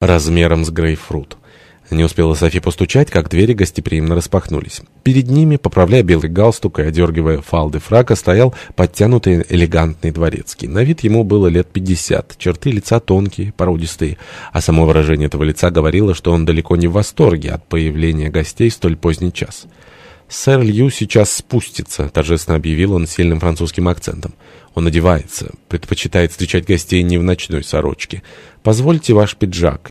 размером с грейпфрут. Не успела Софи постучать, как двери гостеприимно распахнулись. Перед ними, поправляя белый галстук и одергивая фалды фрака, стоял подтянутый элегантный дворецкий. На вид ему было лет пятьдесят, черты лица тонкие, породистые, а само выражение этого лица говорило, что он далеко не в восторге от появления гостей в столь поздний час. «Сэр Лью сейчас спустится», — торжественно объявил он сильным французским акцентом. «Он одевается, предпочитает встречать гостей не в ночной сорочке. Позвольте ваш пиджак».